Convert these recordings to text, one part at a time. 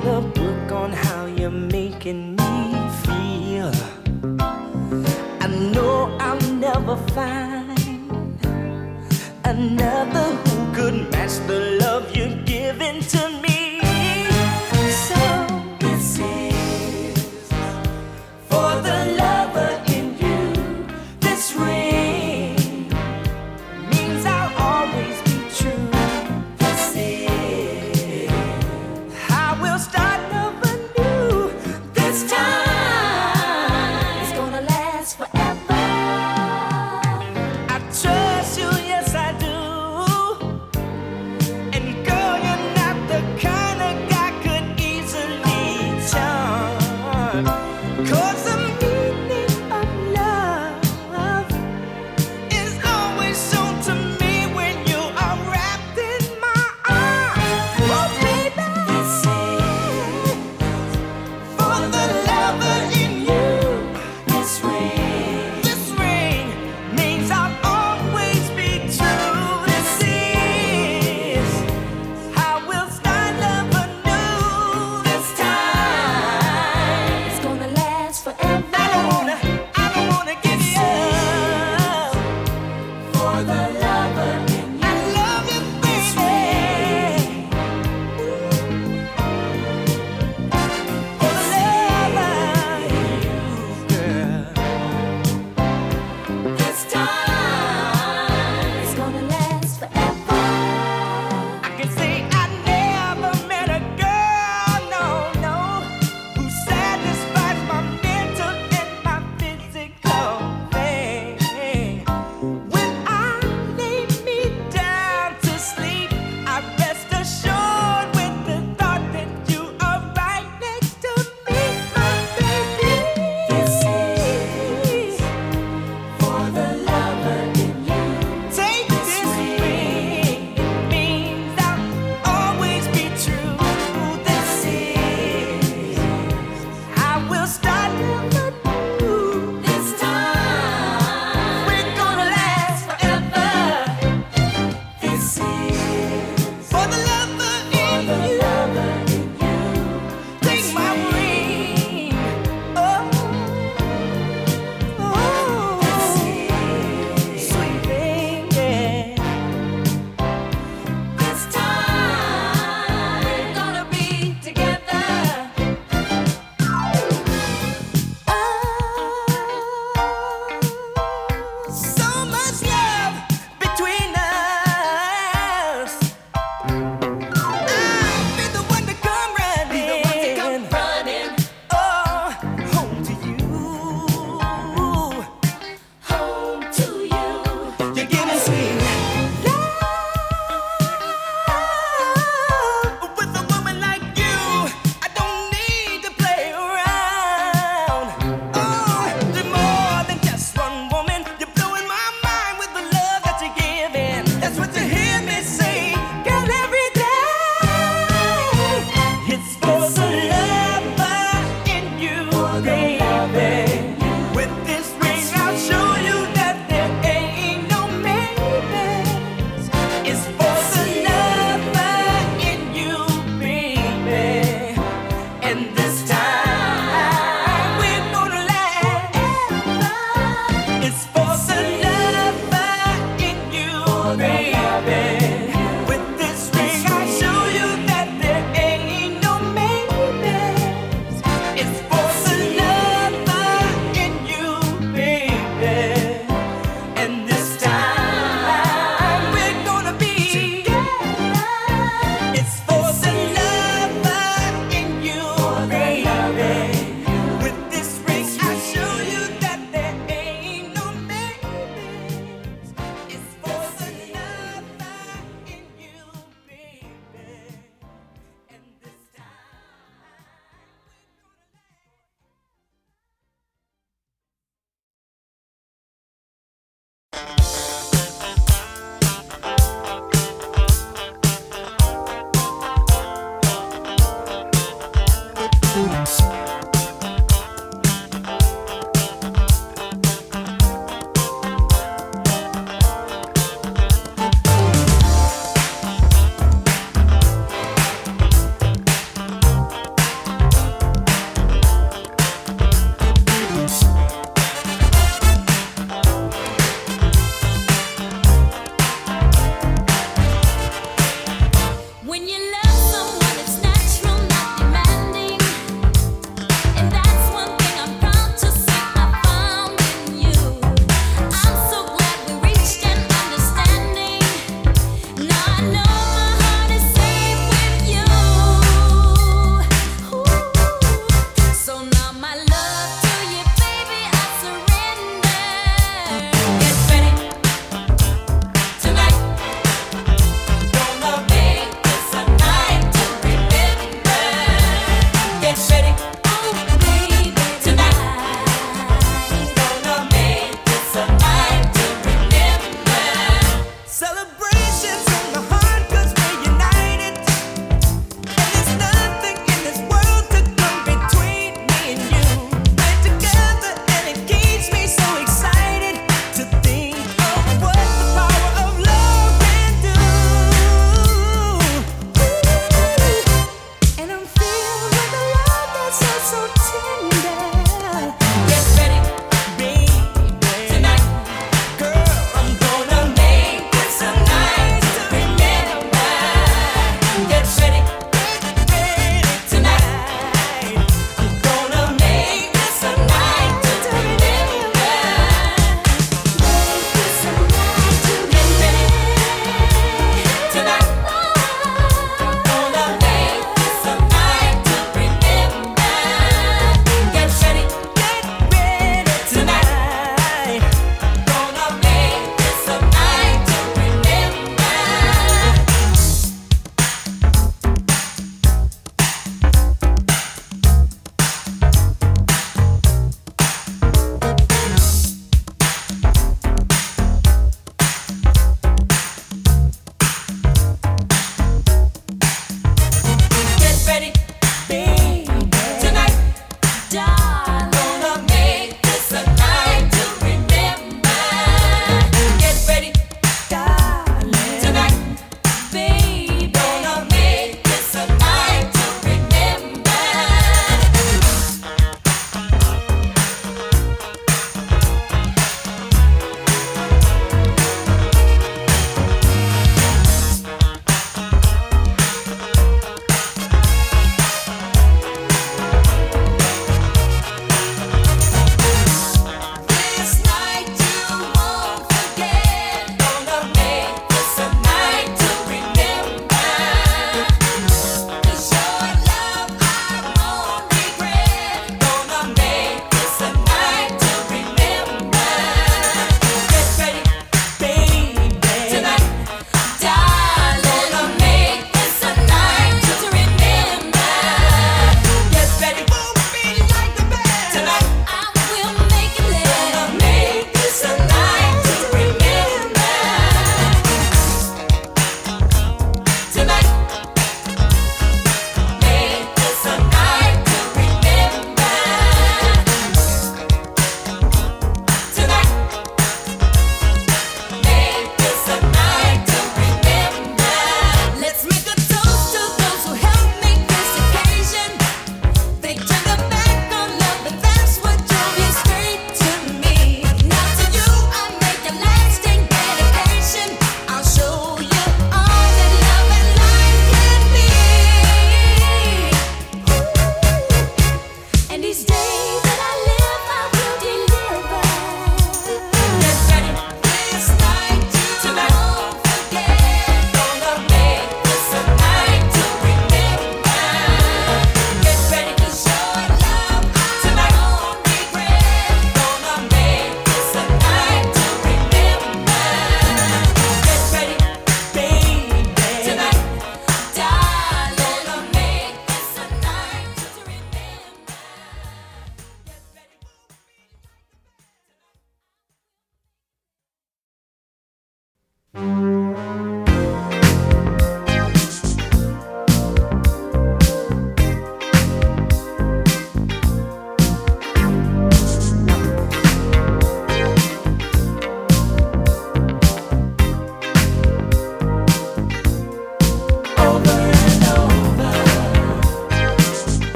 write a book on how you're making me feel. I know I'll never find another who could match the love you're giving to me.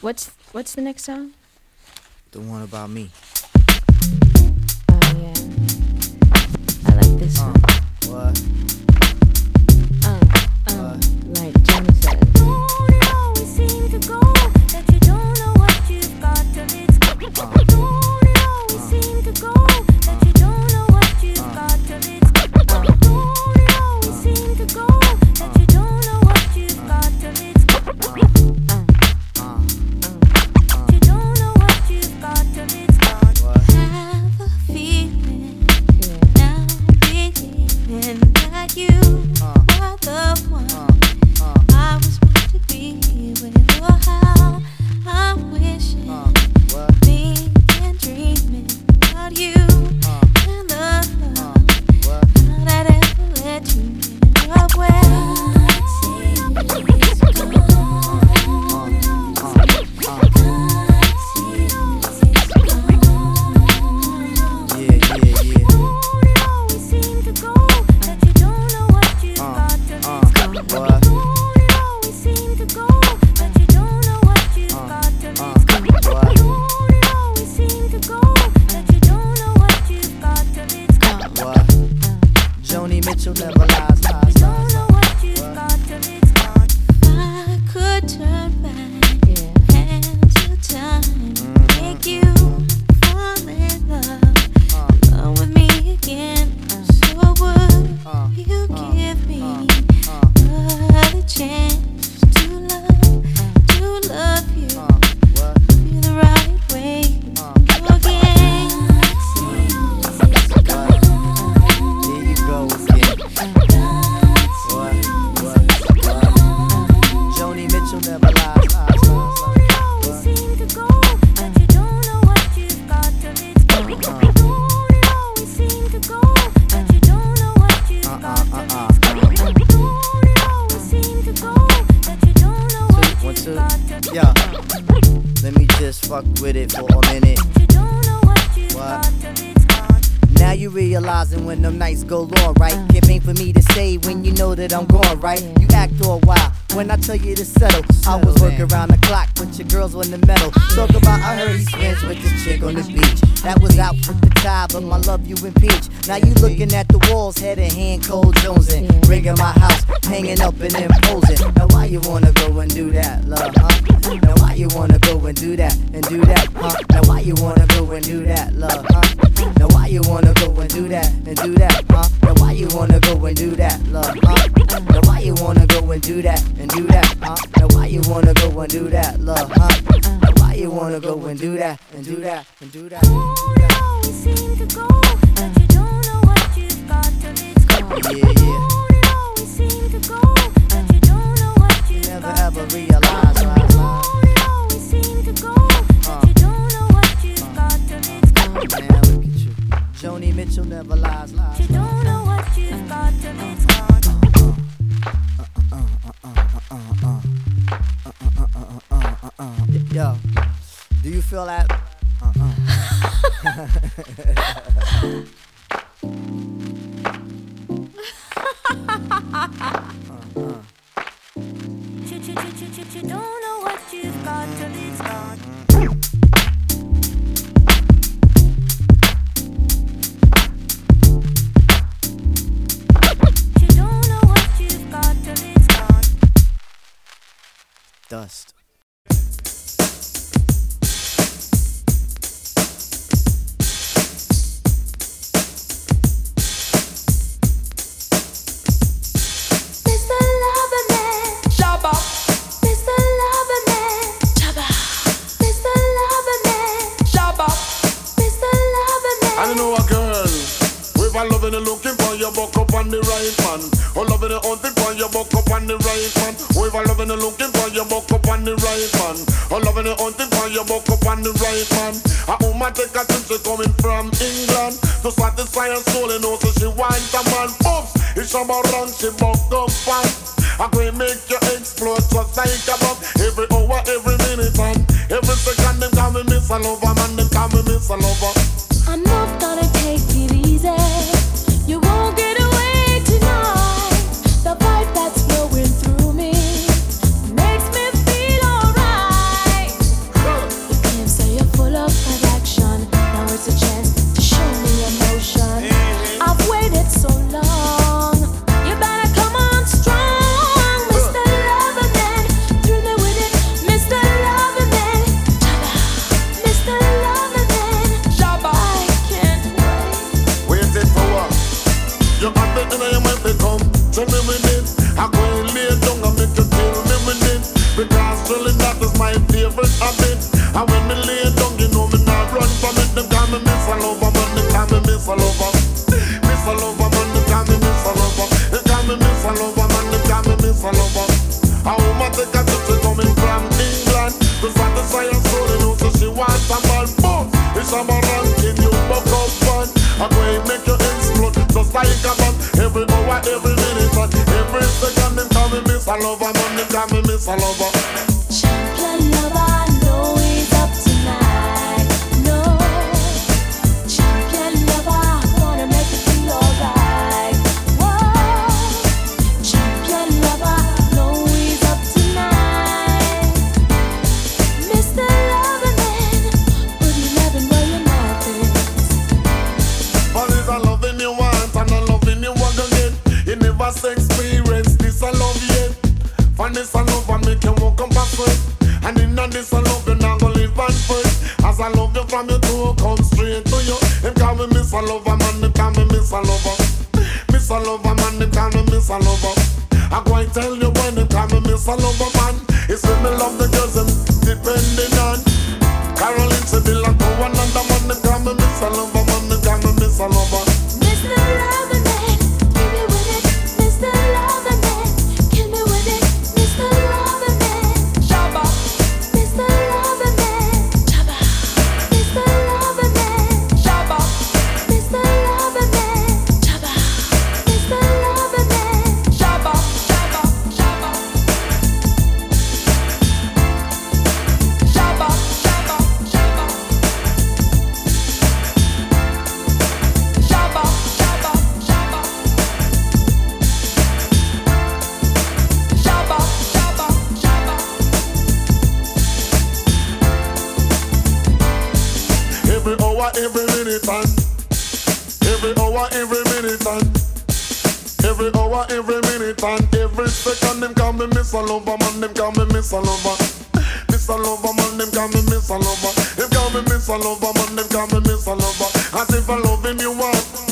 What's what's the next song? The one about me. Oh yeah. I like this Uh, one. That I'm going right? You act all wild when I tell you to settle. I was working around the clock, but your girls on the metal. Talk about I heard he's friends with this chick on the beach. That was out with the tie, but my love you impeach. Now you looking at the walls, head in hand, cold jonesing. Rigging my house, hanging up and imposing. Now why you wanna go and do that, love, huh? Now why you wanna go and do that and do that, huh? Now why you wanna go and do that, love, huh? Now why you wanna go and do that and do that, huh? Now why you wanna go and do that, love, huh? Now why you wanna go and do that and do that, huh? Now why you wanna go and do that, love, huh? Now why you wanna go and do that and do that and do that? Yeah, right man. Oh, loving and hunting for your buck up on the right man. A woman take a trip, she coming from England. To satisfy her soul and also she wants a man. Oops, it's about run, she buck up fast. I can make you explode just like a bomb Every hour, every minute and every second Them call me Miss a Lover, man, them call me Miss a Lover follow foot. And in on this, I love you, now go live on foot. As I love you from your toe, come straight to you. Them call me Miss a Lover, man, them call me Miss a Lover. Miss a Lover, man, them call me Miss a Lover. I go and tell you when them call me Miss a Lover, man. It's when me love the girls, and depending every hour, every minute and every hour, every minute and every second. Them call me Miss Lover, man. Them call me Miss Lover. Miss Lover, man. Them call me Miss Lover. Them call me Miss Lover, man. Them call me Miss Lover. As if I'm loving you, what?